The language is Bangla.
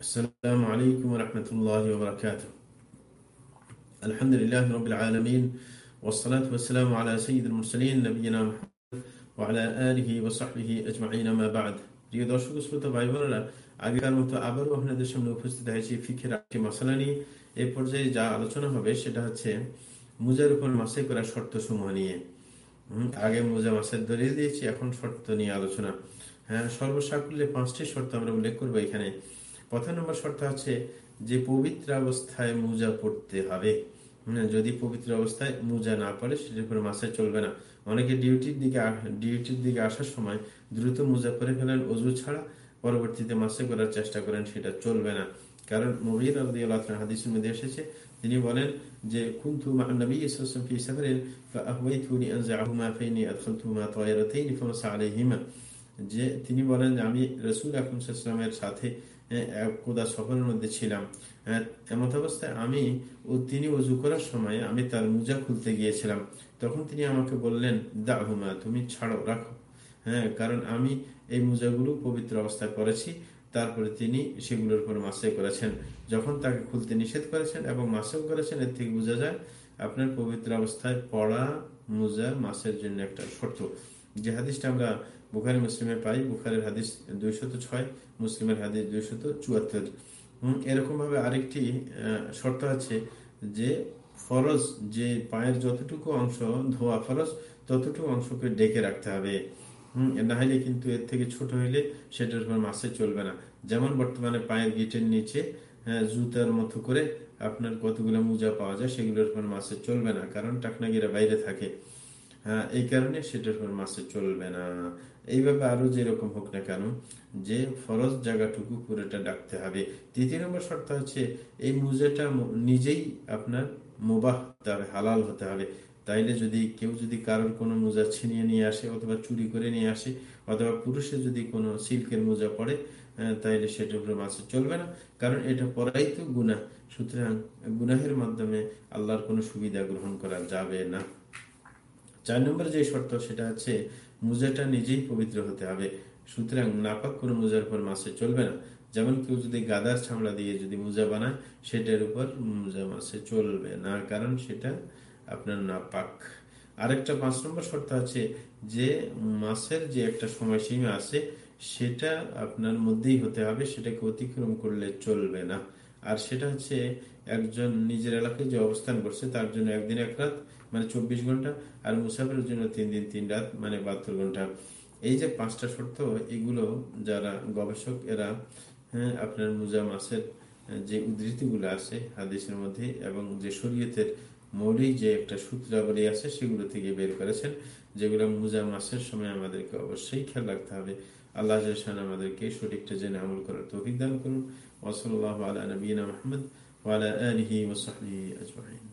السلام عليكم ورحمة الله وبركاته الحمد لله رب العالمين والصلاة والسلام على سيد المرسلين نبينا محمد وعلى آله وصحبه أجمعين ما بعد প্রিয় দর্শক শ্রোতা ভাই বোনেরা আগেকার মতো আবারও আপনাদের সামনে উপস্থিত হয়েছি ফিখের একটি মশলা নিয়ে এই পর্যায়ে যা আলোচনা হবে সেটা হচ্ছে মুজার উপর মাসে করা শর্ত সমূহ নিয়ে আগে মোজা মাসের দলিল দিয়েছি এখন শর্ত নিয়ে আলোচনা হ্যাঁ সর্বসাকুল্যে পাঁচটি শর্ত আমরা উল্লেখ করবো এখানে প্রথম নম্বর শর্ত আছে যে পবিত্র অবস্থায় মোজা পড়তে হবে। যদি পবিত্র অবস্থায় মোজা না পড়ে, সেটির উপরে মাসে চলবে না। অনেকে ডিউটির দিকে ডিউটির দিকে আসার সময় দ্রুত মোজা করে ফেলেন অজু ছাড়া পরবর্তীতে মাসে করার চেষ্টা করেন, সেটা চলবে না। কারণ মবির হাদিসের মধ্যে এসেছে, তিনি বলেন যে, কুন্তু নবী ফি সাফারিন ফাআহওয়াইতুনি আনজাহুমা ফাইনি আদখালতুহুমা তায়রাতাইন ফামাসা আলাইহিমা। যে তিনি বলেন যে আমি রাসূল আকরাম সাথে কোদা সফরের মধ্যে ছিলাম। এমত অবস্থায় আমি ও তিনি অজু করার সময় আমি তার মোজা খুলতে গিয়েছিলাম। তখন তিনি আমাকে বললেন, দাহুমা, তুমি ছাড়ো, রাখো। হ্যাঁ কারণ আমি এই মোজাগুলো পবিত্র অবস্থায় করেছি তারপরে তিনি সেগুলোর উপর মাসে করেছেন। যখন তাকে খুলতে নিষেধ করেছেন এবং মাসেও করেছেন, এর থেকে বোঝা যায় আপনার পবিত্র অবস্থায় পড়া মোজা মাসের জন্য একটা শর্ত। যে হাদিসটা আমরা বুখারি মুসলিমে পাই বুখারের হাদিস দুইশত ছয় মুসলিমের হাদিস দুইশত চুয়াত্তর এরকম ভাবে আরেকটি শর্ত আছে যে ফরজ যে পায়ের যতটুকু অংশ, ধোয়া ফরজ, ততটুকু অংশকে ডেকে রাখতে হবে। হম না হলে কিন্তু এর থেকে ছোট হইলে সেটার উপর মাসে চলবে না। যেমন বর্তমানে পায়ের গিটের নিচে জুতার মতো করে আপনার কতগুলো মোজা পাওয়া যায়, সেগুলোর উপর মাসে চলবে না, কারণ টাকনাগিরা বাইরে থাকে। এই কারণে সেটার উপর মাসে চলবে না। এইভাবে আরও যেরকম হোক না কেন, যে ফরজ জায়গাটুকু পুরোটা ডাকতে হবে। তৃতীয় নম্বর শর্ত হচ্ছে, এই মুজাটা নিজেই আপনার মোবাহ হালাল হতে হবে। তাইলে যদি কেউ যদি কারোর কোনো মোজা ছিনিয়ে নিয়ে আসে অথবা চুরি করে নিয়ে আসে, অথবা পুরুষে যদি কোনো সিল্কের মোজা পড়ে তাইলে সেটার উপরে মাসে চলবে না। কারণ এটা পড়াই তো গুনা সুতরাং গুনাহের মাধ্যমে আল্লাহর কোনো সুবিধা গ্রহণ করা যাবে না। চার নম্বর যে শর্ত, সেটা হচ্ছে মুজাটা নিজেই পবিত্র হতে হবে। সুতরাং নাপাক কোনো মুজার উপর মাসে চলবে না। যেমন কেউ যদি গাদার ছামড়া দিয়ে যদি মোজা বানায়, সেটার উপর মোজা মাসে চলবে না। কারণ সেটা আপনার নাপাক। আরেকটা পাঁচ নম্বর শর্ত আছে যে মাসের যে একটা সময়সীমা আছে, সেটা আপনার মধ্যেই হতে হবে। সেটাকে অতিক্রম করলে চলবে না। আর সেটা হচ্ছে একজন নিজের এলাকায় যে অবস্থান করছে, তার জন্য একদিন এক রাত মানে চব্বিশ ঘণ্টা, আর মুসাফিরের জন্য তিন দিন তিন রাত মানে বাহাত্তর ঘণ্টা। এই যে পাঁচটা শর্ত, এগুলো যারা গবেষক, এরা হ্যাঁ আপনার মুজা মাসের যে উদ্ধৃতিগুলো আছে হাদিসের মধ্যে এবং যে শরীয়তের মৌলিক যে একটা সূত্রাবলী আছে সেগুলো থেকে বের করেছেন, যেগুলো মুজা মাসের সময় আমাদেরকে অবশ্যই খেয়াল রাখতে হবে। আল্লাহ আমাদেরকে সঠিকটা জেনে আমল করার তৌফিক দান করুন। ওসল আলা নবীনা মাহমুদ ওয়ালা আলহি ওসহি আজমাইন।